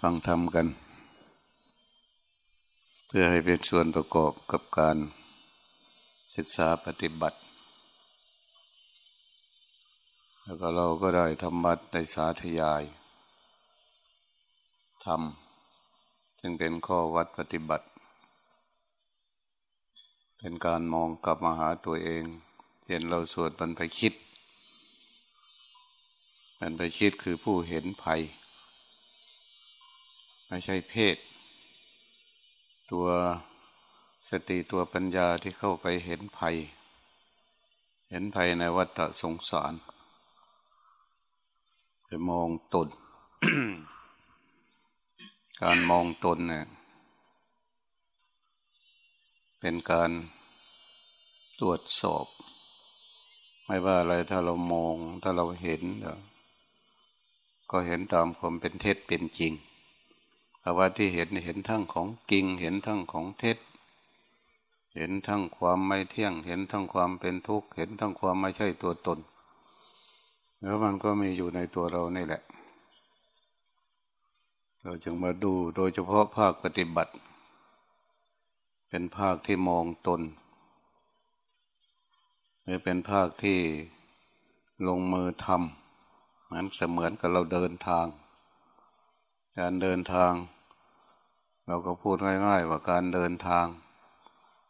ฟังธรรมกัน เพื่อให้เป็นส่วนประกอบกับการศึกษาปฏิบัติ แล้วก็เราก็ได้ธรรมะได้สาธยายทำจึงเป็นข้อวัดปฏิบัติ เป็นการมองกลับมาหาตัวเอง เห็นเราสวดบรรพคิดบรรพคิดคือผู้เห็นภัย ไม่ใช่เพศ ตัวสติตัวปัญญาที่เข้าไปเห็นภัย เห็นภัยในวัฏสงสาร ไปมองตน การมองตนเนี่ยเป็นการตรวจสอบ ไม่ว่าอะไรถ้าเรามองถ้าเราเห็น ก็เห็นตามความเป็นเท็จเป็นจริง ภาวะที่เห็นเห็นทั้งของจริง เห็นทั้งของเท็จ เห็นทั้งความไม่เที่ยง เห็นทั้งความเป็นทุกข์ เห็นทั้งความไม่ใช่ตัวตน แล้วมันก็มีอยู่ในตัวเรานี่แหละ เราจึงมาดูโดยเฉพาะภาคปฏิบัติ เป็นภาคที่มองตนหรือเป็นภาคที่ลงมือทำเหมือนเสมือนกับเราเดินทาง การเดินทาง เราก็พูดง่ายๆว่าการเดินทาง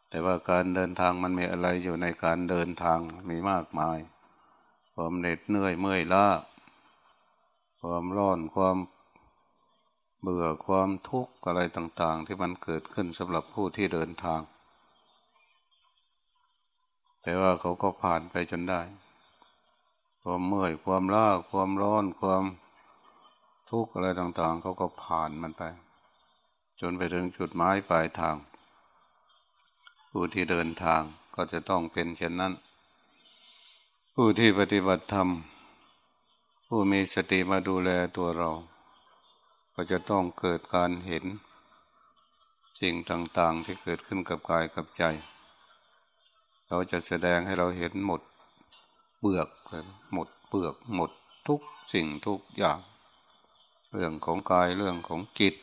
แต่ว่าการเดินทางมันมีอะไรอยู่ในการเดินทางมีมากมาย ความเหน็ดเหนื่อยเมื่อยล้าความร้อนความเบื่อความทุกข์อะไรต่าง ๆ ที่มันเกิดขึ้นสำหรับผู้ที่เดินทาง แต่ว่าเขาก็ผ่านไปจนได้ ความเมื่อยความล้าความร้อนความ ทุกข์อะไรต่างๆเขาก็ผ่านมันไป จนไปถึงจุดหมายปลายทาง ผู้ที่เดินทางก็จะต้องเป็นเช่นนั้น ผู้ที่ปฏิบัติธรรม ผู้มีสติมาดูแลตัวเรา ก็จะต้องเกิดการเห็นสิ่งต่างๆที่เกิดขึ้นกับกายกับใจเขาจะแสดงให้เราเห็นหมดเบือกหมดเปลือกหมดทุกสิ่งทุกอย่าง เรื่องของกายเรื่องของจิต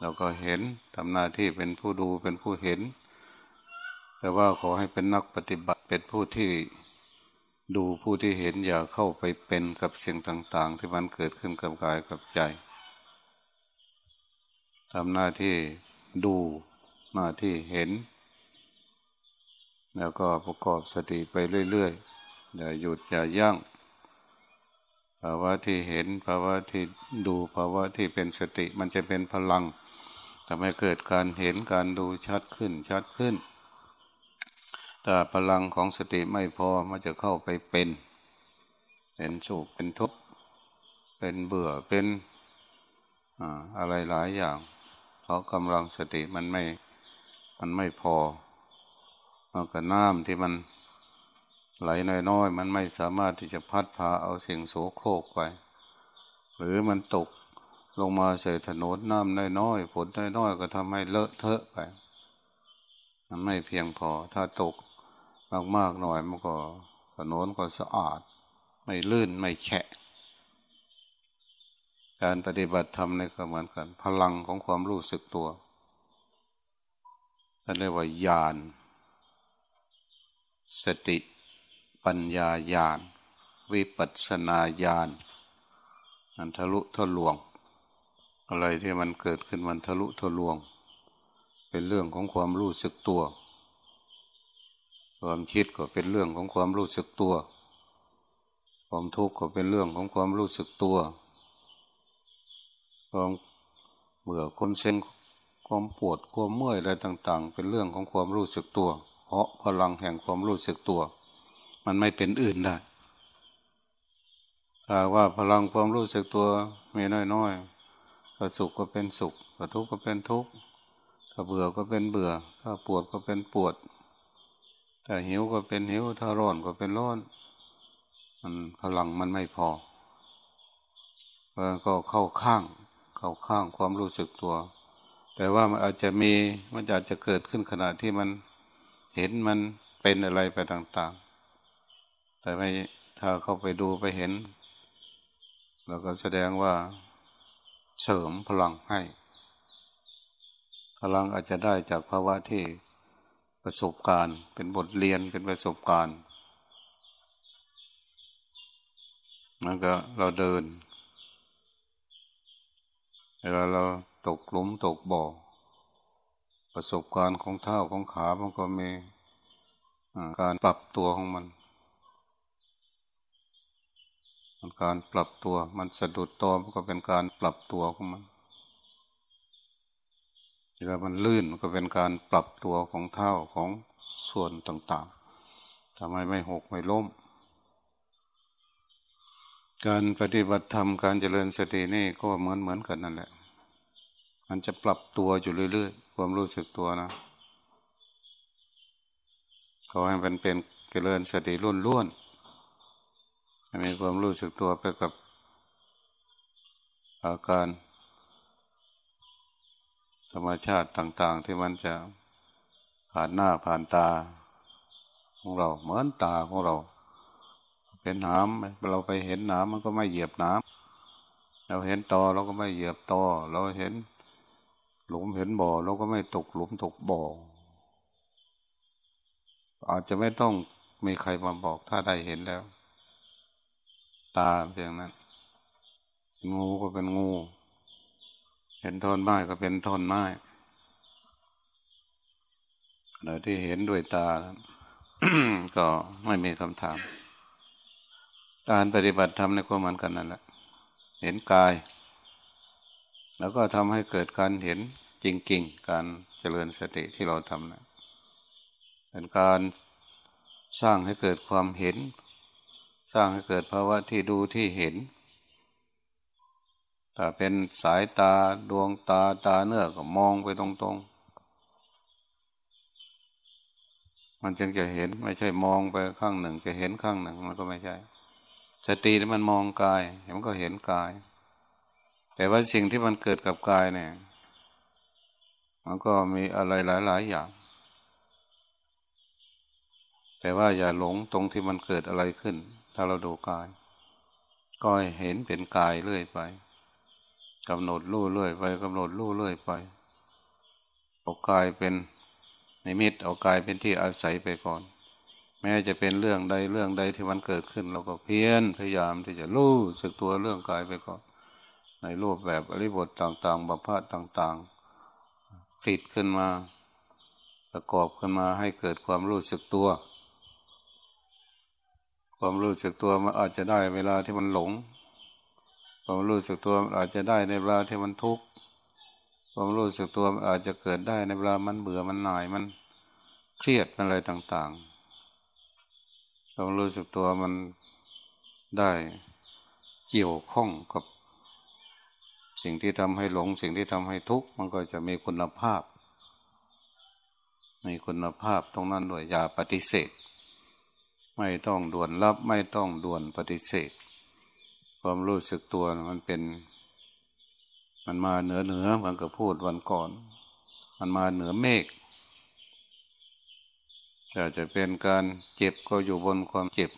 เราก็เห็นทำหน้าที่เป็นผู้ดูเป็นผู้เห็น แต่ว่าขอให้เป็นนักปฏิบัติเป็นผู้ที่ดูผู้ที่เห็นอย่าเข้าไปเป็นกับสิ่งต่าง ๆ ที่มันเกิดขึ้นกับกายกับใจทำหน้าที่ดูหน้าที่เห็น แล้วก็ประกอบสติไปเรื่อยๆอย่าหยุดอย่ายั้ง ภาวะที่เห็นภาวะที่ดูภาวะที่เป็นสติมันจะเป็นพลังทำให้เกิดการเห็นการดูชัดขึ้นชัดขึ้นถ้าพลังของสติไม่พอมันจะเข้าไปเป็น เป็นสุขเป็นทุกข์เป็นเบื่อเป็นอะไรหลายอย่างเพราะกำลังสติมันไม่มันไม่พอมันก็น้ำที่มัน ไหลน้อยๆ มันไม่สามารถที่จะพัดพาเอาสิ่งโสโครกไป หรือมันตกลงมาใส่ถนนน้ำน้อยๆฝนน้อยๆก็ทำให้เลอะเทอะไป มันไม่เพียงพอ ถ้าตกมากๆหน่อยมันก็ถนนก็สะอาด ไม่ลื่นไม่แฉะ การปฏิบัติธรรมในก็เหมือนกัน พลังของความรู้สึกตัวนั่นเรียกว่าญาณสติ ปัญญาญาณ วิปัสนาญาณมันทะลุทะลวง อะไรที่มันเกิดขึ้นมันทะลุทะลวง เป็นเรื่องของความรู้สึกตัว ความคิดก็เป็นเรื่องของความรู้สึกตัว ความทุกข์ก็เป็นเรื่องของความรู้สึกตัว ความเบื่อความเซ็งความปวดความเมื่อยอะไรต่าง ๆ เป็นเรื่องของความรู้สึกตัว เพราะพลังแห่งความรู้สึกตัว มันไม่เป็นอื่นได้ถ้าว่าพลังความรู้สึกตัวมีน้อยๆถ้าสุขก็เป็นสุขถ้าทุกข์ก็เป็นทุกข์ถ้าเบื่อก็เป็นเบื่อ ถ้าปวดก็เป็นปวด ถ้าหิวก็เป็นหิว ถ้าร้อนก็เป็นร้อนมันพลังมันไม่พอมันก็เข้าข้าง เข้าข้างความรู้สึกตัว แต่ว่ามันอาจจะมีมันอาจจะเกิดขึ้นขณะที่มันเห็นมันเป็นอะไรไปต่าง แต่ไม่ถ้าเข้าไปดูไปเห็นเราก็แสดงว่าเสริมพลังให้ พลังอาจจะได้จากภาวะที่ประสบการณ์ เป็นบทเรียนเป็นประสบการณ์มันก็เราเดินเวลาเราตกหลุมตกบ่อ ประสบการณ์ของเท้าของขา มันก็มีการปรับตัวของมัน มันการปรับตัว มันสะดุดตัวมันก็เป็นการปรับตัวของมันเวลามันลื่นก็เป็นการปรับตัวของเท้าของส่วนต่างๆทำไมไม่หกไม่ล้ม การปฏิบัติธรรมการเจริญสตินี่ก็เหมือนเหมือนกันนั่นแหละ มันจะปรับตัวอยู่เรื่อยๆ ความรู้สึกตัวนะเขาให้มันเป็นเจริญสติล้วนๆ มีความรู้สึกตัวไปกับอาการ ธรรมชาติต่าง ๆ ที่มันจะผ่านหน้าผ่านตาของเราเหมือนตาของเรา เป็นน้ำเราไปเห็นน้ำมันก็ไม่เหยียบน้ำเราเห็นตอเราก็ไม่เหยียบตอเราเห็นหลุมเห็นบ่อเราก็ไม่ตกหลุมตกบ่อ อาจจะไม่ต้องมีใครมาบอกถ้าได้เห็นแล้ว ตาเพียงนั้น งูก็เป็นงู เห็นทนไม้ก็เป็นทนไม้โดยที่เห็นด้วยตา ก็ไม่มีคำถาม การปฏิบัติธรรมในความมันกันนั่นแหละ เห็นกาย แล้วก็ทำให้เกิดการเห็นจริง ๆ การเจริญสติที่เราทำนะเป็นการสร้างให้เกิดความเห็น สร้างให้เกิดภาวะที่ดูที่เห็นถ้าเป็นสายตาดวงตาตาเนื้อก็มองไปตรงๆ มันจึงจะเห็นไม่ใช่มองไปข้างหนึ่ง จะเห็นข้างหนึ่งมันก็ไม่ใช่ สติมันมองกายมันก็เห็นกาย แต่ว่าสิ่งที่มันเกิดกับกายเนี่ย มันก็มีอะไรหลาย ๆ อย่าง แต่ว่าอย่าหลงตรงที่มันเกิดอะไรขึ้น ถ้าเราดูกาย ก็เห็นเป็นกายเรื่อยไปกำหนดรู้เรื่อยไปกำหนดรู้เรื่อยไปเอากายเป็นนิมิตเอากายเป็นที่อาศัยไปก่อน แม้จะเป็นเรื่องใดเรื่องใดที่มันเกิดขึ้น เราก็เพียรพยายามที่จะรู้สึกตัวเรื่องกายไปก่อน ในรูปแบบอริบทต่าง ๆบัพพะต่างๆผลิตขึ้นมา ประกอบขึ้นมาให้เกิดความรู้สึกตัว ความรู้สึกตัวมันอาจจะได้เวลาที่มันหลง ความรู้สึกตัวอาจจะได้ในเวลาที่มันทุกข์ความรู้สึกตัวอาจจะเกิดได้ในเวลามันเบื่อมันหน่ายมันเครียดอะไรต่างๆ ความรู้สึกตัวมันได้เกี่ยวข้องกับสิ่งที่ทำให้หลง สิ่งที่ทำให้ทุกข์มันก็จะมีคุณภาพ มีคุณภาพตรงนั้นด้วยอย่าปฏิเสธ ไม่ต้องด่วนรับ ไม่ต้องด่วนปฏิเสธ ความรู้สึกตัวมันเป็น มันมาเหนือเหนือมันก็พูดวันก่อน มันมาเหนือเมฆจะจะเป็นการเจ็บก็อยู่บนความเจ็บ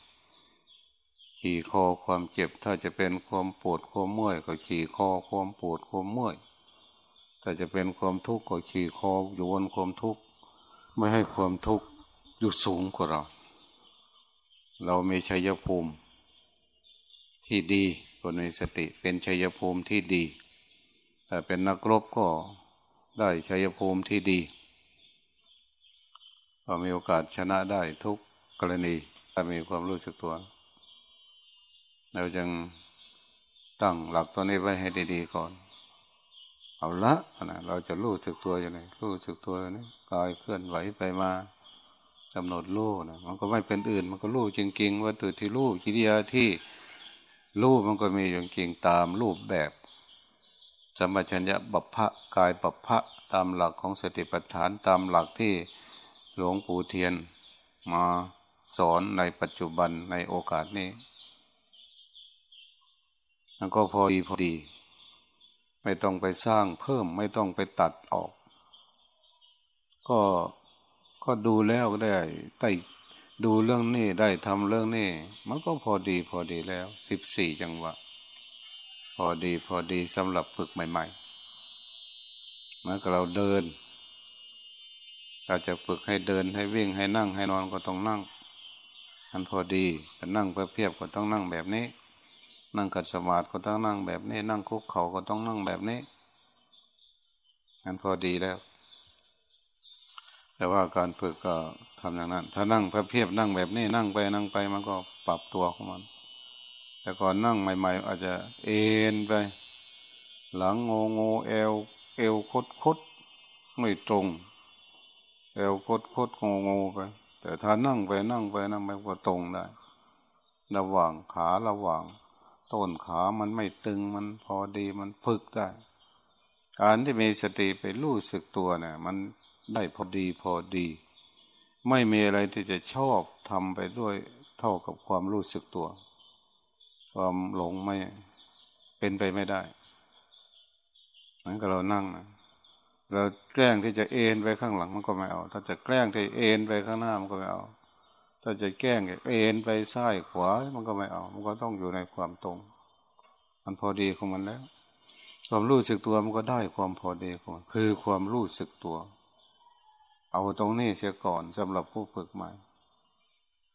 ขี่คอความเจ็บ ถ้าจะเป็นความปวดความเมื่อยก็ขี่คอความปวดความเมื่อยถ้าจะเป็นความทุกข์ก็ขี่คออยู่บนความทุกข์ไม่ให้ความทุกข์อยู่สูงกว่าเรา เรามีชัยภูมิ ที่ดีคนมีสติเป็นชัยภูมิที่ดีแต่เป็นนักรบก็ได้ชัยภูมิที่ดี ก็มีโอกาสชนะได้ทุกกรณีถ้ามีความรู้สึกตัว เราจึงตั้งหลักตัวนี้ไว้ให้ดีๆก่อน เอาละนะเราจะรู้สึกตัวอย่างไรรู้สึกตัวนี้กายเคลื่อนไหวไปมา กำหนดรู้นะมันก็ไม่เป็นอื่น มันก็รู้จริงๆว่าตัวที่รู้กิริยาที่รู้มันก็มีอย่จริงตามรูปแบบสมัชัญญะบัพพะกายบัพพะตามหลักของสติปัฏฐานตามหลักที่หลวงปู่เทียนมาสอนในปัจจุบันในโอกาสนี้มันก็พอดีพอดี ไม่ต้องไปสร้างเพิ่มไม่ต้องไปตัดออก ก็ ก็ดูแล้วก็ได้ได้ดูเรื่องนี้ได้ทำเรื่องนี้มันก็พอดีพอดีแล้วสิบสี่จังหวะ พอดีพอดีสำหรับฝึกใหม่ๆเมื่อเราเดินเราจะฝึกให้เดินให้วิ่งให้นั่งให้นอนก็ต้องนั่งอันพอดีแต่นั่งเพื่อเพียบก็ต้องนั่งแบบนี้ นั่งกัดสมาธิก็ต้องนั่งแบบนี้ นั่งคุกเข่าก็ต้องนั่งแบบนี้อันพอดีแล้ว แต่ว่าการฝึกก็ทำอย่างนั้น ถ้านั่งเพื่อเพียบนั่งแบบนี้นั่งไปนั่งไปมันก็ปรับตัวของมัน แต่ก่อนนั่งใหม่ ๆ อาจจะเอ็นไป หลังงงเอว เอวคดคดไม่ตรง เอวคดคดงงไป แต่ถ้านั่งไปนั่งไปนั่งไปก็ตรงได้ ระหว่างขาระหว่าง ต้นขามันไม่ตึงมันพอดีมันฝึกได้ การที่มีสติไปรู้สึกตัวเนี่ย มัน ได้พอดีพอดี ไม่มีอะไรที่จะชอบทำไปด้วยเท่ากับความรู้สึกตัว ความหลงไม่เป็นไปไม่ได้นั้นก็เรานั่งนะเราแกล้งที่จะเอ็นไปข้างหลังมันก็ไม่เอา ถ้าจะแกล้งที่เอ็นไปข้างหน้ามันก็ไม่เอา ถ้าจะแกล้งเอ็นไปซ้ายขวามันก็ไม่เอา มันก็ต้องอยู่ในความตรง มันพอดีของมันแล้ว ความรู้สึกตัวมันก็ได้ความพอดีของมันคือความรู้สึกตัว เอาตรงนี้เสียก่อนสำหรับผู้ฝึกใหม่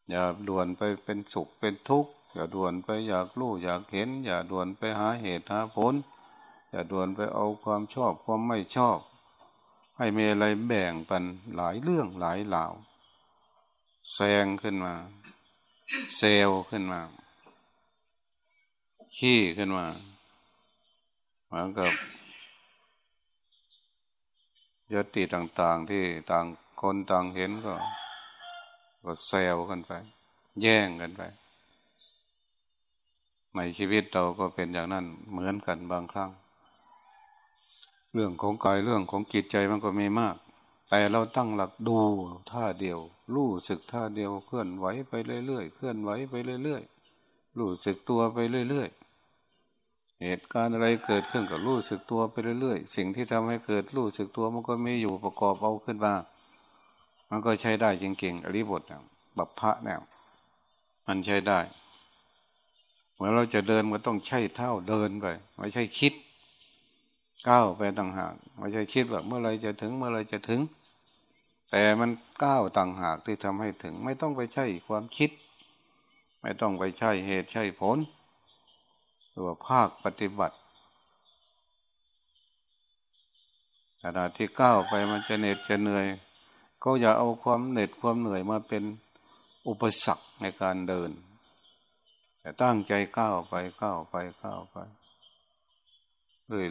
อย่าด่วนไปเป็นสุขเป็นทุกข์อย่าด่วนไปอยากรู้อยากเห็น อย่าด่วนไปหาเหตุหาผล อย่าด่วนไปเอาความชอบความไม่ชอบ ให้มีอะไรแบ่งปันหลายเรื่องหลายเหล่าแซงขึ้นมา เซลขึ้นมา ขี้ขึ้นมาเหมือนกับ ยติต่างๆที่ต่างคนต่างเห็นก็ก็เซลกันไป แย่งกันไปในชีวิตเราก็เป็นอย่างนั้นเหมือนกันบางครั้ง เรื่องของกายเรื่องของจิตใจมันก็มีมาก แต่เราตั้งหลักดูท่าเดียว รู้สึกท่าเดียวเคลื่อนไหวไปเรื่อยๆเคลื่อนไหวไปเรื่อยๆรู้สึกตัวไปเรื่อยๆ เหตุการณ์อะไรเกิดขึ้นก็รู้สึกตัวไปเรื่อยๆ สิ่งที่ทำให้เกิดรู้สึกตัวมันก็มีอยู่ประกอบเอาขึ้นมา มันก็ใช้ได้จริงๆอริบทเนี่ยบัพพะเนี่ยมันใช้ได้เมื่อเราจะเดินมันต้องใช้เท้าเดินไปไม่ใช่คิดก้าวไปต่างหากไม่ใช่คิดว่าเมื่อไรจะถึงเมื่อไรจะถึง แต่มันก้าวต่างหากที่ทำให้ถึง ไม่ต้องไปใช่ความคิด ไม่ต้องไปใช่เหตุใช่ผล หรือว่าภาคปฏิบัติขณะที่ก้าวไปมันจะเหน็ดจะเหนื่อย ก็อย่าเอาความเหน็ดความเหนื่อยมาเป็นอุปสรรคในการเดิน แต่ตั้งใจก้าวไปก้าวไปก้าวไป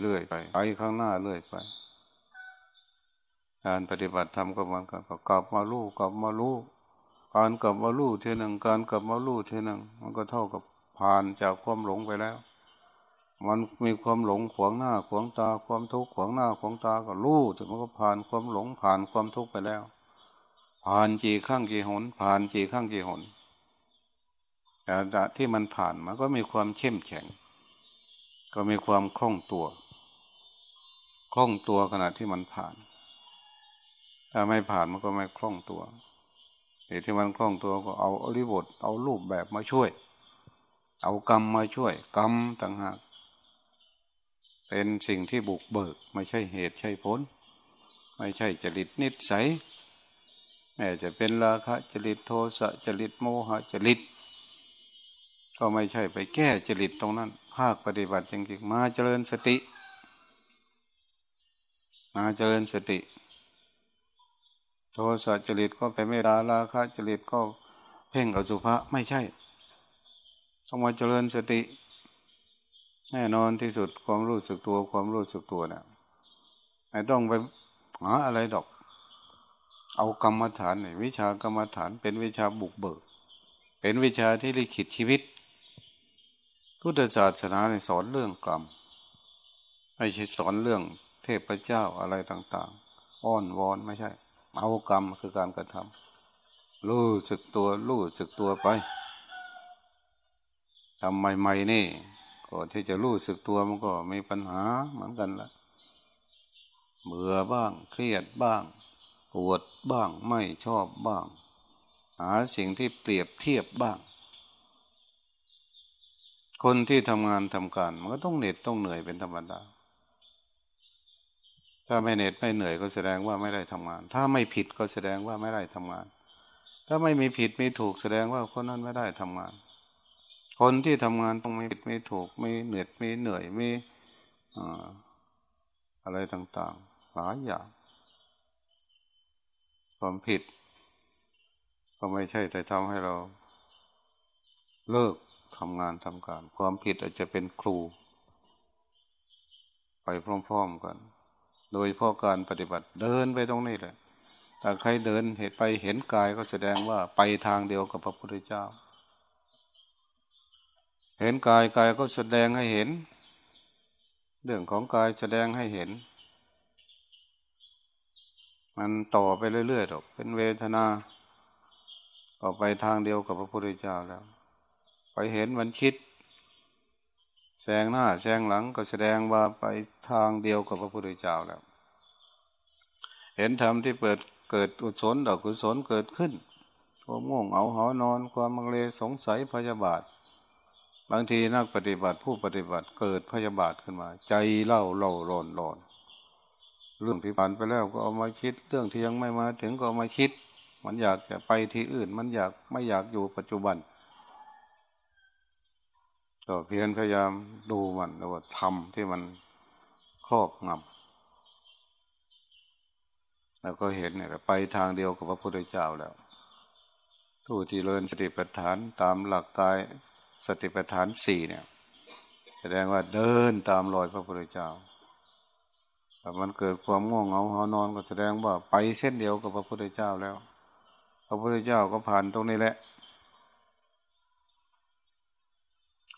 เรื่อยๆไปไปข้างหน้าเรื่อยไป การปฏิบัติธรรมก็มันกันกลับมาลู่กลับมาลู่การกลับมาลู่เท่หนึ่งการกลับมาลู่เท่หนึ่งมันก็เท่ากับ ผ่านจากความหลงไปแล้ว มันมีความหลงขวางหน้าขวางตาความทุกข์ขวางหน้าขวางตาก็ลู่ถึงมันก็ผ่านความหลงผ่านความทุกข์ไปแล้ว ผ่านกี่ครั้งกี่หน ผ่านกี่ครั้งกี่หนแต่ที่มันผ่านมันก็มีความเข้มแข็ง ก็มีความคล่องตัว คล่องตัวขณะที่มันผ่าน ถ้าไม่ผ่านมันก็ไม่คล่องตัวเหตุที่มันคล่องตัวก็เอาอริบทเอารูปแบบมาช่วย เอากรรมมาช่วย กรรมต่างหาก เป็นสิ่งที่บุกเบิก ไม่ใช่เหตุใช่ผล ไม่ใช่จริตนิสัยแม้จะเป็นราคะจริตโทสะจริตโมหะจริต ก็ไม่ใช่ไปแก้จริตตรงนั้น ภาคปฏิบัติจริงๆมาเจริญสติ มาเจริญสติ โทสะจริตก็ไปไม่ดาราคะจริตก็เพ่งอสุภะไม่ใช่ ต้องมาเจริญสติ แน่นอนที่สุดความรู้สึกตัวความรู้สึกตัวเนี่ยไม่ต้องไปหาอะไรดอก เอากรรมฐานวิชากรรมฐานเป็นวิชาบุกเบิก เป็นวิชาที่ลิขิตชีวิตพุทธศาสนาในสอนเรื่องกรรมไม่ใช่สอนเรื่องเทพเจ้าอะไรต่าง ๆ อ้อนวอนไม่ใช่ เอากรรมคือการกระทำรู้สึกตัว รู้สึกตัวไป ทำใหม่ๆนี่ก่อนที่จะรู้สึกตัวมันก็มีปัญหาเหมือนกันละเบื่อบ้าง เครียดบ้างปวดบ้างไม่ชอบบ้าง หาสิ่งที่เปรียบเทียบบ้าง คนที่ทำงานทำการ มันก็ต้องเหน็ดต้องเหนื่อยเป็นธรรมดา ถ้าไม่เหน็ดไม่เหนื่อยก็แสดงว่าไม่ได้ทำงาน ถ้าไม่ผิดก็แสดงว่าไม่ได้ทำงาน ถ้าไม่มีผิดไม่ถูกแสดงว่าคนนั้นไม่ได้ทำงาน คนที่ทำงานต้องไม่ผิดไม่ถูกไม่เหนื่อยไม่เหนื่อยไม่อะไรต่างๆหลายอย่างความผิด ก็ไม่ใช่แต่ทำให้เรา เลิกทำงานทำการ ความผิดอาจจะเป็นครู ไปพร้อมๆกัน โดยเพราะการปฏิบัติเดินไปตรงนี้แหละถ้าใครเดินเหตุไปเห็นกายก็แสดงว่าไปทางเดียวกับพระพุทธเจ้า เห็นกายกายก็แสดงให้เห็น เรื่องของกายแสดงให้เห็น มันต่อไปเรื่อยๆหรอกเป็นเวทนาต่อไปทางเดียวกับพระพุทธเจ้าแล้ว ไปเห็นมันคิดแซงหน้าแซงหลังก็แสดงว่าไปทางเดียวกับพระพุทธเจ้าแล้ว เห็นธรรมที่เปิดเกิดอุศลดอกกุศลเกิดขึ้นความง่วงเอาหอนอน ความมังเลสงสัยพยาบาท บางทีนักปฏิบัติผู้ปฏิบัติเกิดพยาบาทขึ้นมา ใจเล่าเล่าร้อนร้อน เรื่องที่ผ่านไปแล้วก็เอามาคิด เรื่องที่ยังไม่มาถึงก็เอามาคิด มันอยากจะไปที่อื่น มันอยากไม่อยากอยู่ปัจจุบันก็เพียรพยายามดูมันแล้วว่าทำที่มันครอบงำแล้วก็เห็นเนี่ยไปทางเดียวกับพระพุทธเจ้าแล้วทู้ที่เริญสติปัฏฐานตามหลักกาย สติปัฏฐานสี่เนี่ย แสดงว่าเดินตามรอยพระพุทธเจ้าแต่มันเกิดความง่วงเหงาหอนอนก็แสดงว่าไปเส้นเดียวกับพระพุทธเจ้าแล้ว พระพุทธเจ้าก็ผ่านตรงนี้แหละ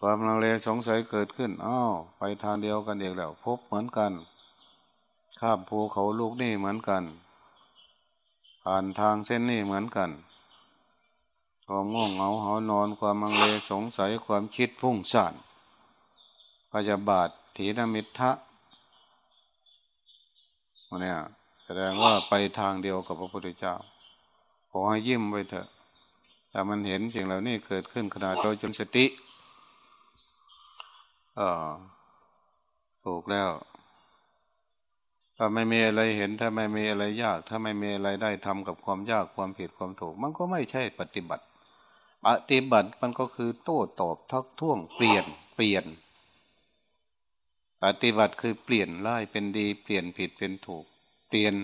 ความลังเลสงสัยเกิดขึ้นอ้าวไปทางเดียวกันเองแล้ว พบเหมือนกันข้ามภูเขาลูกนี่เหมือนกัน ผ่านทางเส้นนี่เหมือนกัน ความง่วงเหงาหอนอน ความลังเลสงสัยความคิดพุ่งสั่นพยาบาทถีนมิทะเนี่ยแสดงว่าไปทางเดียวกับพระพุทธเจ้า ขอให้ยิ้มไว้เถอะแต่มันเห็นสิ่งเหล่านี้เกิดขึ้นขณะเราจนสติอถูกแล้ว ถ้าไม่มีอะไรเห็น ถ้าไม่มีอะไรยาก ถ้าไม่มีอะไรได้ทำกับความยากความผิดความถูก มันก็ไม่ใช่ปฏิบัติ ปฏิบัติมันก็คือโต้ตอบทักท้วงเปลี่ยนเปลี่ยน ปฏิบัติคือเปลี่ยนร้ายเป็นดีเปลี่ยนผิดเป็นถูก เปลี่ยน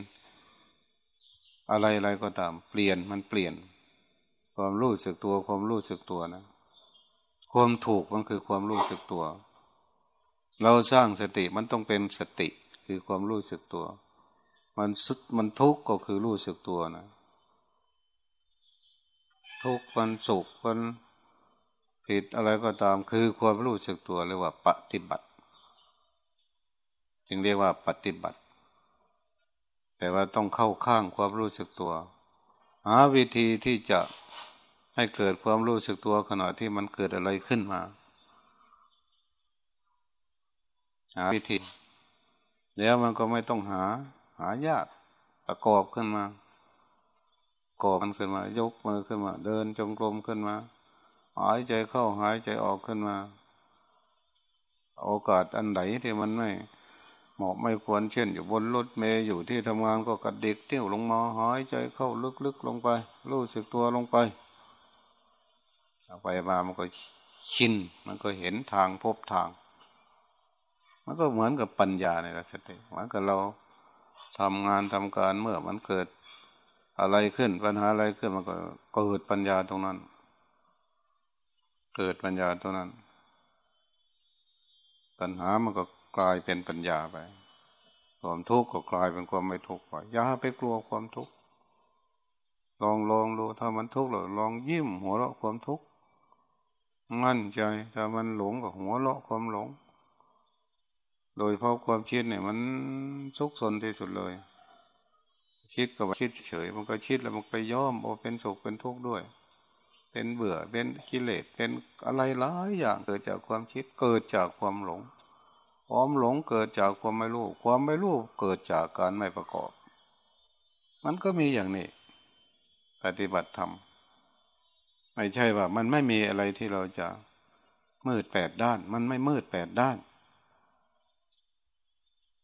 อะไรอะไรก็ตาม เปลี่ยนมันเปลี่ยน ความรู้สึกตัวความรู้สึกตัวนะ ความถูกมันคือความรู้สึกตัว เราสร้างสติมันต้องเป็นสติคือความรู้สึกตัว มันสุดมันทุกข์ก็คือรู้สึกตัวนะ ทุกข์มันสุขมันผิดอะไรก็ตามคือความรู้สึกตัวเรียกว่าปฏิบัติ จึงเรียกว่าปฏิบัติ แต่ว่าต้องเข้าข้างความรู้สึกตัว หาวิธีที่จะให้เกิดความรู้สึกตัวขณะที่มันเกิดอะไรขึ้นมา หาวิธี แล้วมันก็ไม่ต้องหาหายากประกอบขึ้นมา กอบมันขึ้นมา ยกมือขึ้นมา เดินจงกรมขึ้นมา หายใจเข้าหายใจออกขึ้นมา โอกาสอันไหนที่มันไม่เหมาะไม่ควรเช่น อยู่บนรถเมย์อยู่ที่ทำงานก็กระดิกเที่ยวลงมาหายใจเข้าลึกๆลงไป รู้สึกตัวลงไปเอาไปมามันก็ชินมันก็เห็นทางพบทาง มันก็เหมือนกับปัญญาในสติเหมือนกับเราทำงานทำการเมื่อมันเกิด อะไรขึ้นปัญหาอะไรขึ้นมันก็เกิดปัญญาตรงนั้น เกิดปัญญาตรงนั้น ปัญหามันก็กลายเป็นปัญญาไป ความทุกข์ก็กลายเป็นความไม่ทุกข์ไปอย่าไปกลัวความทุกข์ลองลองดูถ้ามันทุกข์เราลองยิ้มหัวเราะความทุกข์มั่นใจถ้ามันหลงก็หัวเราะความหลง โดยเพราะความคิดเนี่ยมันซุกซนที่สุดเลย คิดก็คิดเฉยมันก็คิดแล้วมันไปย่อมโอเป็นสุขเป็นทุกข์ด้วย เป็นเบื่อเป็นกิเลสเป็นอะไรหลายอย่างเกิดจากความคิดเกิดจากความหลงความหลงเกิดจากความไม่รู้ ความไม่รู้เกิดจากการไม่ประกอบ มันก็มีอย่างนี้ ปฏิบัติธรรมไม่ใช่ว่า มันไม่มีอะไรที่เราจะมืดแปดด้าน มันไม่มืดแปดด้าน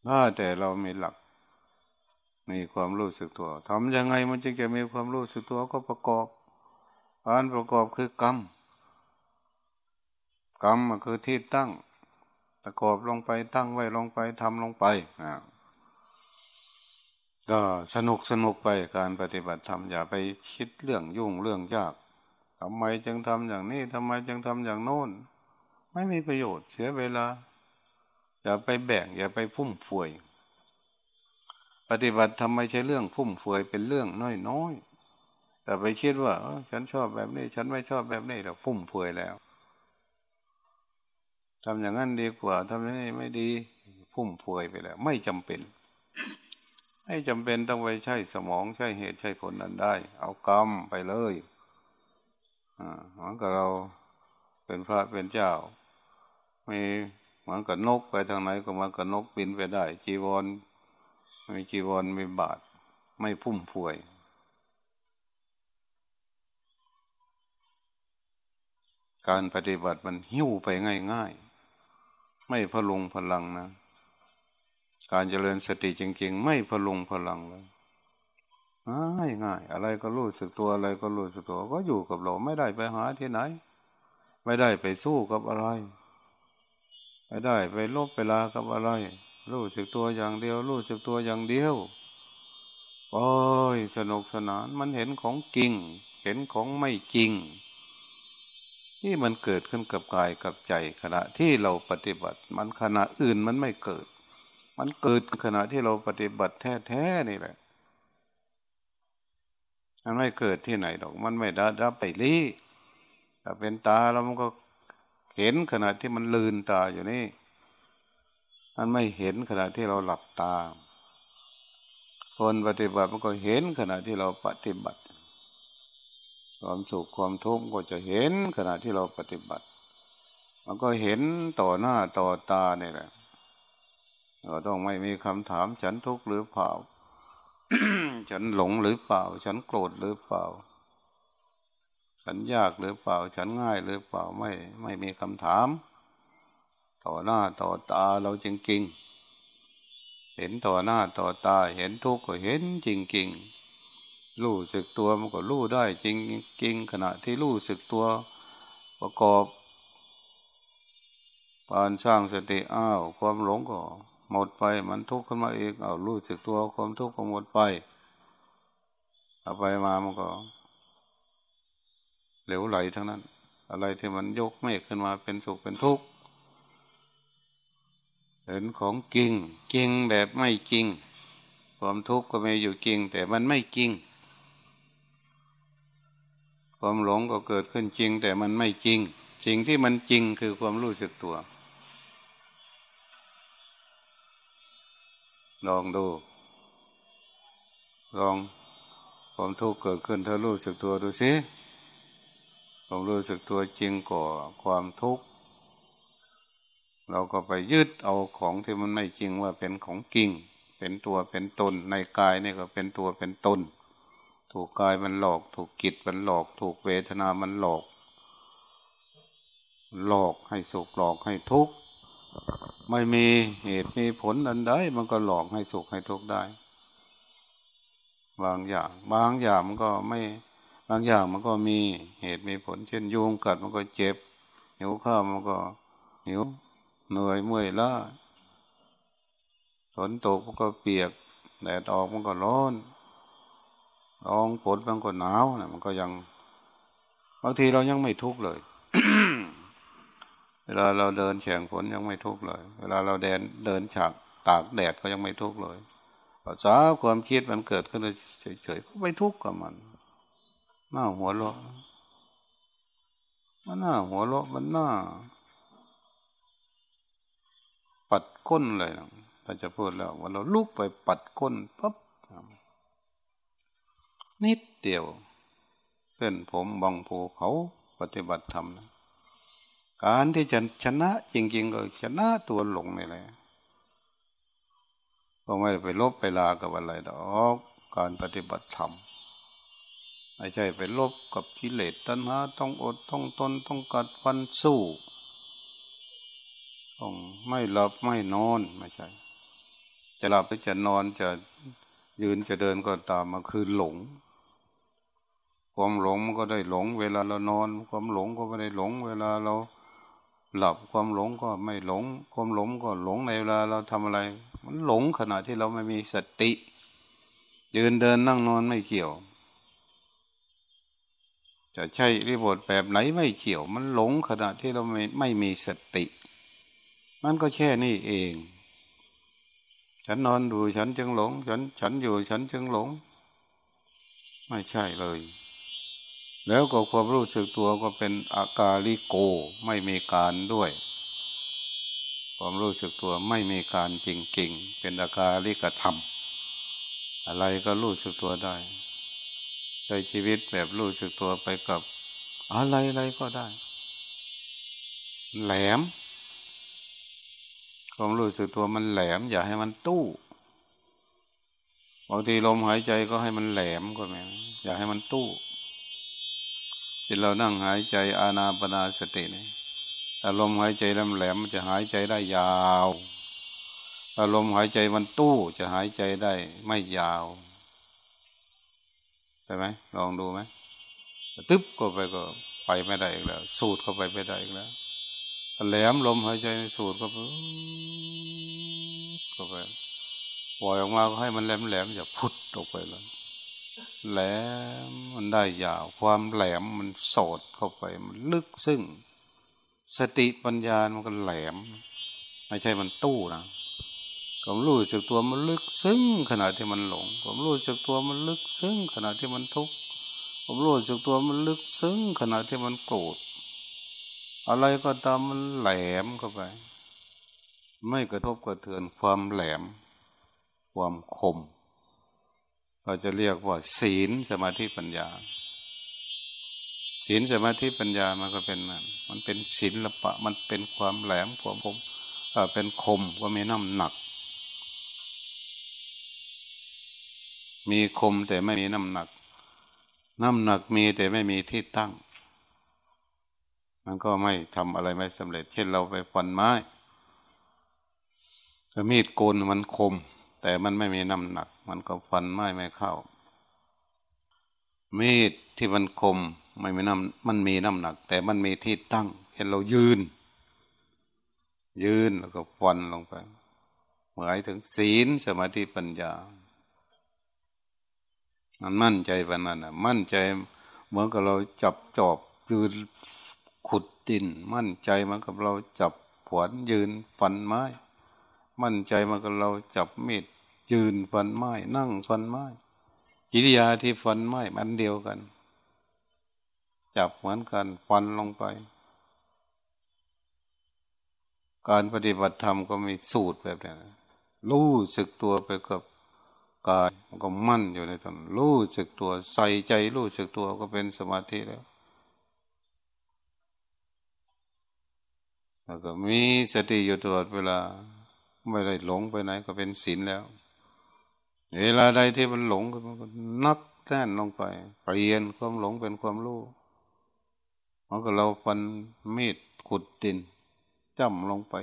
ถ้าแต่เรามีหลัก มีความรู้สึกตัวทำยังไงมันจึงจะมีความรู้สึกตัวก็ประกอบการประกอบคือกรรม กรรมคือที่ตั้ง ประกอบลงไปตั้งไว้ลงไปทำลงไปอ่าก็สนุกสนุกไปการปฏิบัติธรรมอย่าไปคิดเรื่องยุ่งเรื่องยากทำไมจึงทำอย่างนี้ทำไมจึงทำอย่างโน้น ไม่มีประโยชน์เสียเวลา อย่าไปแบ่ง อย่าไปพุ่มฟวย ฏิบัติทำไมใช่เรื่องพุ่มเฟือยเป็นเรื่องน้อยน้อยแต่ไปคิดว่าฉันชอบแบบนี้ ฉันไม่ชอบแบบนี้เราพุ่มเฟือยแล้วทำอย่างนั้นดีกว่าทำอย่างนี้ไม่ดี พุ่มเฟือยไปแล้ว ไม่จำเป็น ไม่จำเป็นต้องไปใช้สมองใช้เหตุใช้ผลนั้นได้ เอากรรมไปเลยอ่าเหมือนกับเราเป็นพระเป็นเจ้ามีเหมือนกับนกไปทางไหนก็เหมือนกับนกบินไปได้ จีวร มีจีวรมีบาท ไม่พุ่มพวย การปฏิบัติมันหิ้วไปง่ายๆ ไม่พลุงพลังนะ การเจริญสติจริงๆ ไม่พลุงพลังเลยง่ายง่ายอะไรก็รู้สึกตัวอะไรก็รู้สึกตัว ก็อยู่กับเราไม่ได้ไปหาที่ไหน ไม่ได้ไปสู้กับอะไร ไม่ได้ไปลบเวลากับอะไร รู้สึกตัวอย่างเดียว รู้สึกตัวอย่างเดียว โอ้ย สนุกสนาน มันเห็นของจริง เห็นของไม่จริง ที่มันเกิดขึ้นกับกายกับใจขณะที่เราปฏิบัติ มันขณะอื่นมันไม่เกิด มันเกิดขณะที่เราปฏิบัติแท้ๆนี่แหละมันไม่เกิดที่ไหนหรอก มันไม่ได้รับไปรีถ้าเป็นตาแล้วมันก็เห็นขณะที่มันลืนตาอยู่นี่ มันไม่เห็นขณะที่เราหลับตา คนปฏิบัติมันก็เห็นขณะที่เราปฏิบัติ ความสุขความทุกข์ก็จะเห็นขณะที่เราปฏิบัติ มันก็เห็นต่อหน้าต่อตาเนี่ยแหละ เราต้องไม่มีคำถามฉันทุกข์หรือเปล่า ฉันหลงหรือเปล่า ฉันโกรธหรือเปล่า ฉันยากหรือเปล่า ฉันง่ายหรือเปล่าไม่ไม่มีคำถาม ต่อหน้าต่อตาเราจริงจริงเห็นต่อหน้าต่อตาเห็นทุกข์ก็เห็นจริงจริงรู้สึกตัวมันก็รู้ได้จริงจริงขณะที่รู้สึกตัวประกอบปานสร้างสติอ้าวความหลงก็หมดไปมันทุกข์ขึ้นมาเองเอารู้สึกตัวความทุกข์ก็หมดไปเอาไปมามันก็เหลวไหลทั้งนั้น อะไรที่มันยกเมฆขึ้นมาเป็นสุขเป็นทุกข์ เห็นของจริงจริงแบบไม่จริง ความทุกข์ก็มีอยู่จริง แต่มันไม่จริง ความหลงก็เกิดขึ้นจริง แต่มันไม่จริง สิ่งที่มันจริงคือความรู้สึกตัว ลองดู ลองความทุกข์เกิดขึ้นเธอรู้สึกตัวดูสิความรู้สึกตัวจริงก่อความทุกข์ เราก็ไปยึดเอาของที่มันไม่จริงว่าเป็นของจริง เป็นตัวเป็นตน ในกายนี่ก็เป็นตัวเป็นตน ถูกกายมันหลอก ถูกกิจมันหลอก ถูกเวทนามันหลอก หลอกให้สุขหลอกให้ทุกข์ไม่มีเหตุมีผลอันใดมันก็หลอกให้สุขให้ทุกข์ได้ บางอย่าง บางอย่างมันก็ไม่ บางอย่างมันก็มีเหตุมีผล เช่นยุงกัดมันก็เจ็บหิวข้าวมันก็หิว เหนื่อยเมื่อยล้าฝนตกมันก็เปียกแดดออกมันก็ร้อนร้องฝนมันก็หนาวนะมันก็ยังบางทีเรายังไม่ทุกข์เลย เวลาเราเดินแข่งฝนยังไม่ทุกข์เลย เวลาเราเดินเดินฉากตากแดดก็ยังไม่ทุกข์เลยภาษาความคิดมันเกิดขึ้นเฉยๆก็ไม่ทุกข์กับมันหน้าหัวเราะมันหน้าหัวเราะมันหน้า ปัดก้นเลยนะถ้าจะพูดแล้วว่าเราลุกไปปัดก้นปั๊บนิดเดียวเส้นผมบังภูเขาปฏิบัติธรรมนะการที่จะชนะจริงๆก็ชนะตัวหลงนี่แหละก็ไม่ได้ไปลบไปลากับอะไรดอกการปฏิบัติธรรมไม่ใช่ไปลบกับกิเลสตัณหาต้องอดต้องทนต้องกัดฟันสู้ ต้องไม่หลับไม่นอนไม่ใช่ จะหลับหรือจะนอนจะยืนจะเดินก็ตามมาคือหลง ความหลงมันก็ได้หลง เวลาเรานอน ความหลงก็ไม่ได้หลง เวลาเราหลับความหลงก็ไม่หลง ความหลงก็หลงในเวลาเราทำอะไร มันหลงขณะที่เราไม่มีสติ ยืนเดินนั่งนอนไม่เกี่ยว จะใช่รีบทแบบไหนไม่เกี่ยว มันหลงขณะที่เราไม่ไม่มีสติ มันก็แค่นี้เอง ฉันนอนดูฉันจึงหลง ฉันฉันอยู่ฉันจึงหลง ไม่ใช่เลย แล้วก็ความรู้สึกตัวก็เป็นอากาลิโกไม่มีการด้วย ความรู้สึกตัวไม่มีการจริงๆ เป็นอากาลิกธรรม อะไรก็รู้สึกตัวได้ใช้ชีวิตแบบรู้สึกตัวไปกับอะไรอะไรก็ได้ แหลม ความรู้สึกตัวมันแหลม อย่าให้มันตู้บางทีลมหายใจก็ให้มันแหลมก็ไม่อย่าให้มันตู้ที่เรานั่งหายใจอานาปนาสตินี่ถ้าลมหายใจลำแหลมมันจะหายใจได้ยาวถ้าลมหายใจมันตู้จะหายใจได้ไม่ยาวใช่ไหมลองดูไหมตึ๊บก็ไปก็ไปไม่ได้อีกแล้ว สูดเข้าไปไม่ได้อีกแล้ว แหลมลมหายใจสูดเข้าไปปล่อยออกมาก็ให้มันแหลมแหลมอย่าพุดออกไปเลยแหลมมันได้ยาว ความแหลมมันโสดเข้าไปมันลึกซึ่ง สติปัญญามันก็แหลม ไม่ใช่มันตู้นะผมรู้สึกตัวมันลึกซึ้งขณะที่มันหลงผมรู้สึกตัวมันลึกซึ้งขณะที่มันทุกข์ผมรู้สึกตัวมันลึกซึ้งขณะที่มันโกรธ อะไรก็ตามมันแหลมเข้าไป ไม่กระทบกระเทือนความแหลม ความคม เราจะเรียกว่า ศีลสมาธิปัญญา ศีลสมาธิปัญญามันก็เป็นมันมันเป็นศิลปะ มันเป็นความแหลมความคมเป็นคมก็มีน้ำหนัก มีคมแต่ไม่มีน้ำหนัก น้ำหนักมีแต่ไม่มีที่ตั้ง มันก็ไม่ทำอะไรไม่สำเร็จ เช่นเราไปฟันไม้มีดโกนมันคม แต่มันไม่มีน้ำหนัก มันก็ฟันไม้ไม่เข้า มีดที่มันคมไม่มีน้ำมันมีน้ำหนัก แต่มันมีที่ตั้ง เห็นเรายืน ยืนแล้วก็ฟันลงไปหมายถึงศีลสมาธิปัญญา มันมั่นใจปานนั้นอะ มั่นใจเหมือนกับเราจับจอบยืน ขุดดิน มั่นใจมันกับเราจับผวนยืนฟันไม้ มั่นใจมันกับเราจับมีดยืนฟันไม้ นั่งฟันไม้กิริยาที่ฟันไม้มันเดียวกัน จับเหมือนกันฟันลงไป การปฏิบัติธรรมก็มีสูตรแบบนี้รู้สึกตัวไปกับกายมันก็มั่นอยู่ในตนรู้สึกตัวใส่ใจรู้สึกตัวก็เป็นสมาธิแล้ว แล้วก็มีสติอยู่ตลอดเวลา ไม่ได้หลงไปไหนก็เป็นศีลแล้ว เวลาใดที่มันหลงมันก็นักแท่นลงไปเปลี่ยนความหลงเป็นความรู้มันก็เราฟันมีดขุดดินจ้ำลงไป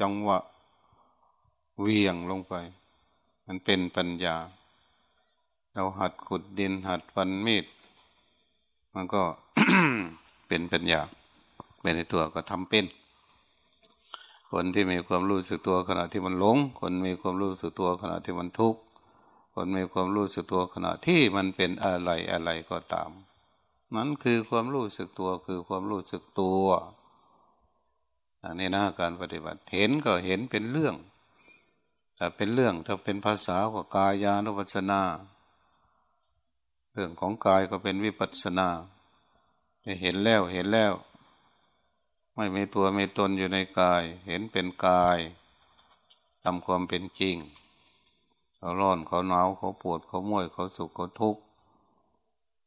จังหวะเวียงลงไป มันเป็นปัญญา เราหัดขุดดินหัดฟันมีด มันก็เป็นปัญญา เป็นในตัวก็ทำเป็น คนที่มีความรู้สึกตัวขณะที่มันหลง คนมีความรู้สึกตัวขณะที่มันทุกข์ คนมีความรู้สึกตัวขณะที่มันเป็นอะไรอะไรก็ตาม นั้นคือความรู้สึกตัวคือความรู้สึกตัวอันนี้นะการปฏิบัติเห็นก็เห็นเป็นเรื่องถ้าเป็นเรื่องถ้าเป็นภาษาก็กายานุปัสสนา เรื่องของกายก็เป็นวิปัสสนาเห็นแล้วเห็นแล้ว ไม่มีตัวมีตนอยู่ในกาย เห็นเป็นกายทำความเป็นจริง เขาร้อนเขาหนาวเขาปวดเขาม่วยเขาสุขเขาทุกข์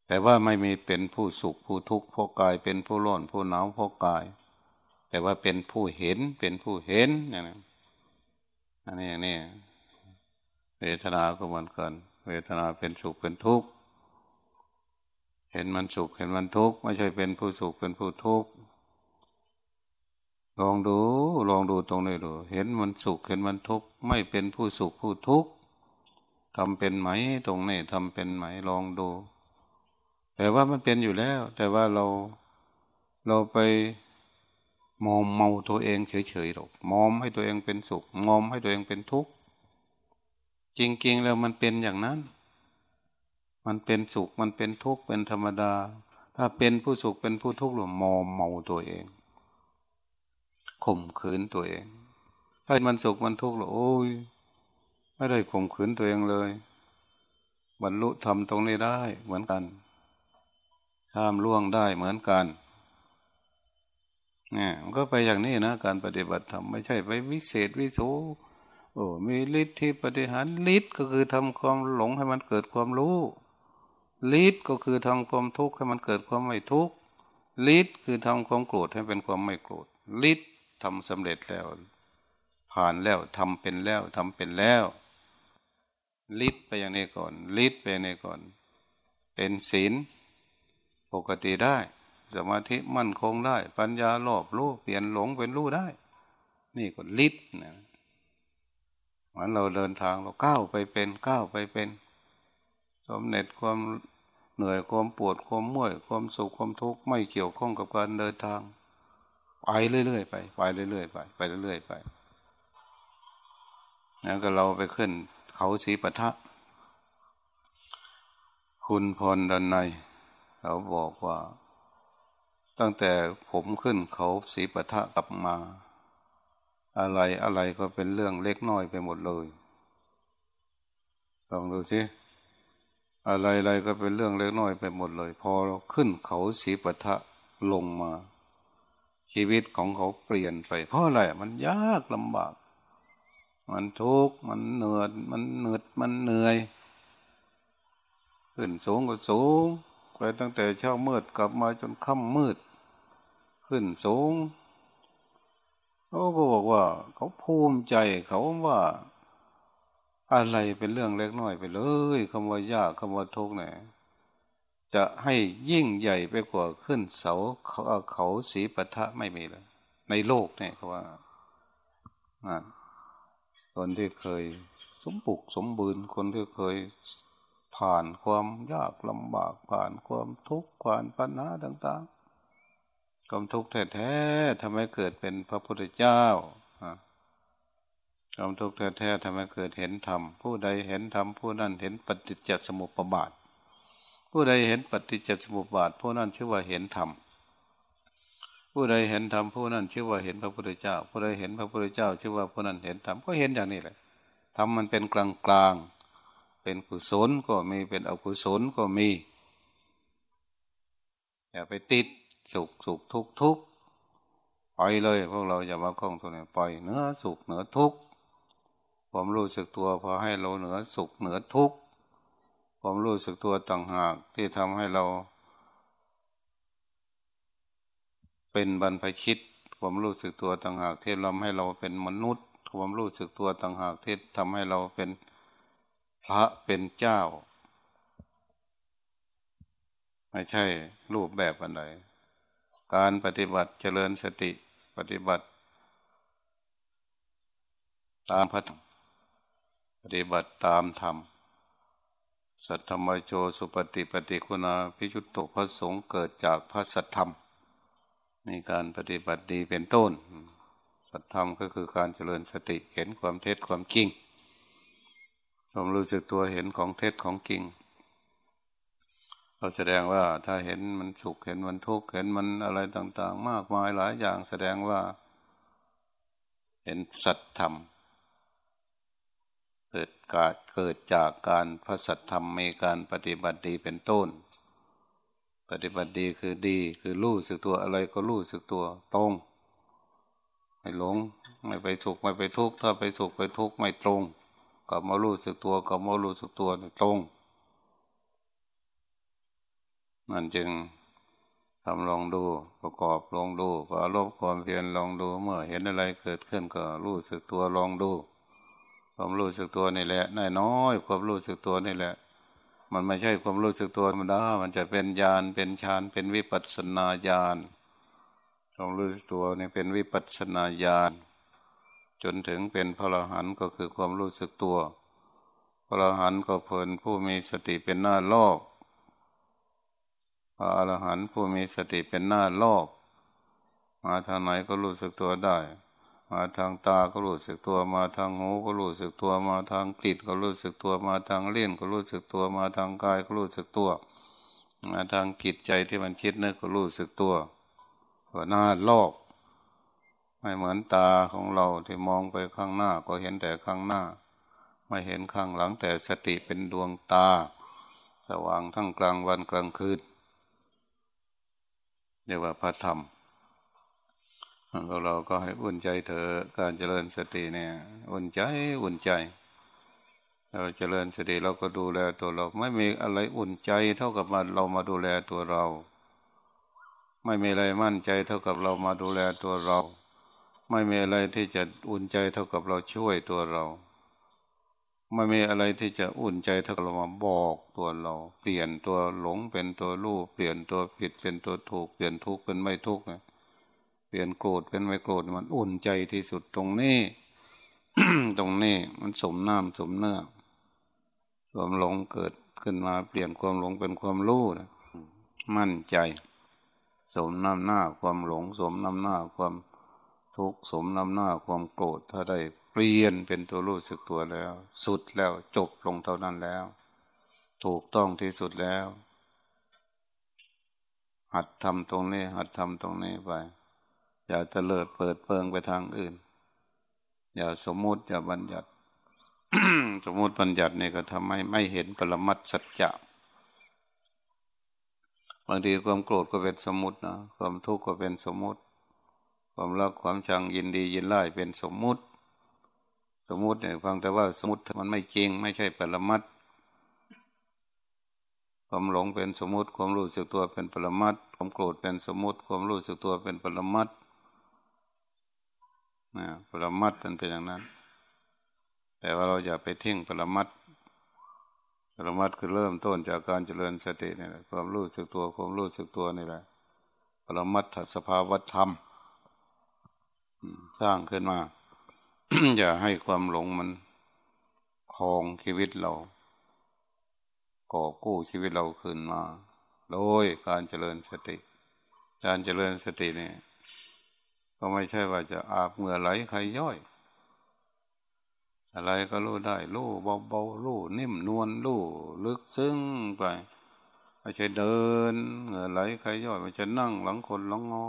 แต่ว่าไม่มีเป็นผู้สุขผู้ทุกข์เพราะกายเป็นผู้ร้อนผู้หนาวเพราะกาย แต่ว่าเป็นผู้เห็นเป็นผู้เห็นอย่างนี้อันนี้อย่างนี้เวทนาก็เหมือนกัน เวทนาเป็นสุขเป็นทุกข์เห็นมันสุขเห็นมันทุกข์ไม่ใช่เป็นผู้สุขเป็นผู้ทุกข์ ลองดู ลองดูตรงนี้ดู เห็นมันสุข เห็นมันทุกข์ ไม่เป็นผู้สุขผู้ทุกข์ทำเป็นไหมตรงนี้ทำเป็นไหมลองดู แต่ว่ามันเป็นอยู่แล้ว แต่ว่าเราเราไปมอมเมาตัวเองเฉยๆหรอกมอมให้ตัวเองเป็นสุขมอมให้ตัวเองเป็นทุกข์จริงๆแล้วมันเป็นอย่างนั้น มันเป็นสุขมันเป็นทุกข์เป็นธรรมดา ถ้าเป็นผู้สุขเป็นผู้ทุกข์หรือมอมเมาตัวเอง ข่มขืนตัวเองถ้ามันสุขมันทุกข์หรอโอ้ยไม่ได้ข่มขืนตัวเองเลย บรรลุธรรมตรงนี้ได้เหมือนกันข้ามล่วงได้เหมือนกันเนี่ยมันก็ไปอย่างนี้นะ การปฏิบัติธรรมไม่ใช่ไปวิเศษวิโสโอ้มีฤทธิ์ที่ปฏิหารฤทธิ์ก็คือทำความหลงให้มันเกิดความรู้ฤทธิ์ก็คือทำความทุกข์ให้มันเกิดความไม่ทุกข์ฤทธิ์คือทำความโกรธให้เป็นความไม่โกรธฤทธิ์ ทำสำเร็จแล้ว ผ่านแล้วทำเป็นแล้วทำเป็นแล้วฤทธิ์ไปอย่างนี้ก่อนฤทธิ์ไปอย่างนี้ก่อน เป็นศีลปกติได้ สมาธิมั่นคงได้ ปัญญารอบรู้เปลี่ยนหลงเป็นรู้ได้ นี่ก็ฤทธิ์นะเหมือนเราเดินทางเราก้าวไปเป็นก้าวไปเป็นสมเน็จความเหนื่อยความปวดความเมื่อยความสุขความทุกข์ไม่เกี่ยวข้องกับการเดินทาง ไปเรื่อยๆไปไปเรื่อยๆไปไปเรื่อยๆไปแล้วก็เราไปขึ้น เขาสีปะทะ คุณพรดันในเขาบอกว่า ตั้งแต่ผมขึ้นเขาสีปะทะกลับมา อะไรอะไรก็เป็นเรื่องเล็กน้อยไปหมดเลยลองดูสิอะไรอะไรก็เป็นเรื่องเล็กน้อยไปหมดเลย พอเราขึ้นเขาสีปะทะลงมา ชีวิตของเขาเปลี่ยนไป เพราะอะไรมันยากลำบาก มันทุกข์มันเหนื่อยมันเหนื่อยมันเหนื่อยขึ้นสูงก็สูงไปตั้งแต่เช้ามืดกลับมาจนค่ำมืด ขึ้นสูงเขาก็บอกว่า เขาภูมิใจเขาว่า อะไรเป็นเรื่องเล็กน้อยไปเลยคำว่ายากคำว่าทุกข์เนี่ย จะให้ยิ่งใหญ่ไปกว่าขึ้นเสาเขาเขาสีปะทะไม่มีเลยในโลกเนี่ยเขาว่าคนที่เคยสมบุกสมบูรณ์คนที่เคยผ่านความยากลำบากผ่านความทุกข์ผ่านปัญหาต่าง ๆ ความทุกข์แท้ๆทำให้เกิดเป็นพระพุทธเจ้าความทุกข์แท้ๆทำให้เกิดเห็นธรรมผู้ใดเห็นธรรมผู้นั้นเห็นปฏิจจสมุปบาท ผู้ใดเห็นปฏิจจสมุปบาทผู้นั้นชื่อว่าเห็นธรรมผู้ใดเห็นธรรมผู้นั้นชื่อว่าเห็นพระพุทธเจ้า ผู้ใดเห็นพระพุทธเจ้า ชื่อว่าผู้นั้นเห็นธรรมก็เห็นอย่างนี้แหละธรรมมันเป็นกลางกลางเป็นกุศลก็มีเป็นอกุศลก็มีอย่าไปติดสุขสุขทุกทุกปล่อยเลย พวกเราอย่ามาคล้องตัวนี้ปล่อยเนื้อสุขเหนือทุกความรู้สึกตัวพอให้เราเหนือสุขเหนือทุก ความรู้สึกตัวต่างหากที่ทำให้เรา เป็นบรรพชิต ความรู้สึกตัวต่างหากที่ทำให้เราเป็นมนุษย์ ความรู้สึกตัวต่างหากที่ทำให้เราเป็นพระเป็นเจ้า ไม่ใช่รูปแบบอันใดการปฏิบัติเจริญสติปฏิบัติ ตามพระธรรมปฏิบัติตามธรรม สัทธรรมโจสุปฏิปฏิคุณาพิจุตโตพระสงฆ์เกิดจากพระสัทธรรม ในการปฏิบัติดีเป็นต้น สัทธรรมก็คือการเจริญสติเห็นความเท็จความจริงความรู้สึกตัวเห็นของเท็จของจริงเราแสดงว่าถ้าเห็นมันสุขเห็นมันทุกข์เห็นมันอะไรต่าง ๆ มากมายหลายอย่างแสดงว่า เห็นสัตธรรม เกิดกาเกิดจากการพระสัตธรรมมีการปฏิบัติดีเป็นต้น ปฏิบัติดีคือดีคือรู้สึกตัวอะไรก็รู้สึกตัวตรงไม่หลงไม่ไปสุขไม่ไปทุกข์ถ้าไปสุขไปทุกข์ไม่ตรงกลับมารู้สึกตัวกลับมารู้สึกตัวตรงนั่นจึงทำลองดูประกอบลองดูพอลบความเพียรลองดูเมื่อเห็นอะไรเกิดขึ้นก็รู้สึกตัวลองดู ความรู้สึกตัวนี่แหละน้อยน้อยความรู้สึกตัวนี่แหละ มันไม่ใช่ความรู้สึกตัวธรรมดามันจะเป็นญาณเป็นฌานเป็นวิปัสสนาญาณความรู้สึกตัวนี่เป็นวิปัสสนาญาณจนถึงเป็นพระอรหันต์ก็คือความรู้สึกตัวพระอรหันต์ก็เพลินผู้มีสติเป็นหน้าโลกพระอรหันต์ผู้มีสติเป็นหน้าโลกมาทางไหนก็รู้สึกตัวได้ มาทางตาก็รู้สึกตัวมาทางหูก็รู้สึกตัวมาทางกลิ่นก็รู้สึกตัวมาทางเล่นก็รู้สึกตัวมาทางกายก็รู้สึกตัว มาทางกิจใจที่มันคิดนึกก็รู้สึกตัวหัวหน้าโลกไม่เหมือนตาของเราที่มองไปข้างหน้าก็เห็นแต่ข้างหน้า ไม่เห็นข้างหลังแต่สติเป็นดวงตา สว่างทั้งกลางวันกลางคืนเรียกว่าพระธรรม เราเราก็ให้อุ่นใจเถอะการเจริญสติเนี่ย อุ่นใจอุ่นใจ เราเจริญสติเราก็ดูแลตัวเรา ไม่มีอะไรอุ่นใจเท่ากับมาเรามาดูแลตัวเรา ไม่มีอะไรมั่นใจเท่ากับเรามาดูแลตัวเรา ไม่มีอะไรที่จะอุ่นใจเท่ากับเราช่วยตัวเรา ไม่มีอะไรที่จะอุ่นใจเท่ากับเรามาบอกตัวเรา เปลี่ยนตัวหลงเป็นตัวรู้เปลี่ยนตัวผิดเป็นตัวถูก เปลี่ยนทุกข์เป็นไม่ทุกข์ เปลี่ยนโกรธเป็นไม่โกรธมันอุ่นใจที่สุดตรงนี้ ตรงนี้มันสมน้ำสมเนื้อความหลงเกิดขึ้นมาเปลี่ยนความหลงเป็นความรู้นะมั่นใจสมน้ำหน้าความหลงสมน้ำหน้าความทุกข์สมน้ำหน้าความโกรธถ้าได้เปลี่ยนเป็นตัวรู้สึกตัวแล้ว สุดแล้วจบลงเท่านั้นแล้ว ถูกต้องที่สุดแล้ว หัดทำตรงนี้ หัดทำตรงนี้ไป อย่าเตลิดเปิดเปิงไปทางอื่น อย่าสมมุติอย่าบัญญัติ สมมติปัญญัติเนี่ยก็ทำให้ไม่เห็นปรมัตสัจจะบางทีความโกรธก็เป็นสมมตินะความทุกข์ก็เป็นสมมติ ความรักความชังยินดียินไล่เป็นสมมุติ สมมุติเนี่ยฟังแต่ว่าสมมติมันไม่จริงไม่ใช่ปรมัตความหลงเป็นสมมติความรู้สึกตัวเป็นปรมัตความโกรธเป็นสมมติความรู้สึกตัวเป็นปรมัต นะปรมัตเป็นเป็นอย่างนั้น แต่ว่าเราอย่าไปทิ้งปรมัตปรมัตคือเริ่มต้นจากการเจริญสตินี่แหละความรู้สึกตัวความรู้สึกตัวนี่แหละปรมัตถสภาวธรรม สร้างขึ้นมา อย่าให้ความหลงมันคองชีวิตเราก่อกู้ชีวิตเราขึ้นมา โดยการเจริญสติ การเจริญสติเนี่ย ก็ไม่ใช่ว่าจะอาบเมื่อไหลใครย่อย อะไรก็รู้ได้ รู้เบาๆรู้นิ่มนวลรู้ลึกซึ้งไปไม่ใช่เดินเหงื่อไหลใครย่อยไม่ใช่นั่งหลังคนหลังงอ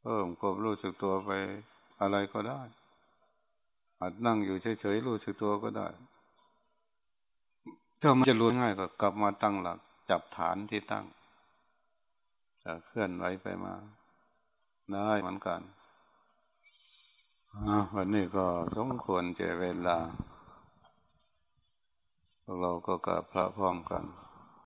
เพิ่มความรู้สึกตัวไปอะไรก็ได้ อาจนั่งอยู่เฉยๆรู้สึกตัวก็ได้ถ้ามันจะรู้ง่ายก็กลับมาตั้งหลัก จับฐานที่ตั้ง จะเคลื่อนไหวไปมา ได้เหมือนกันวันนี้ก็สมควรเจเวลาเราก็กับพระพร้อมกัน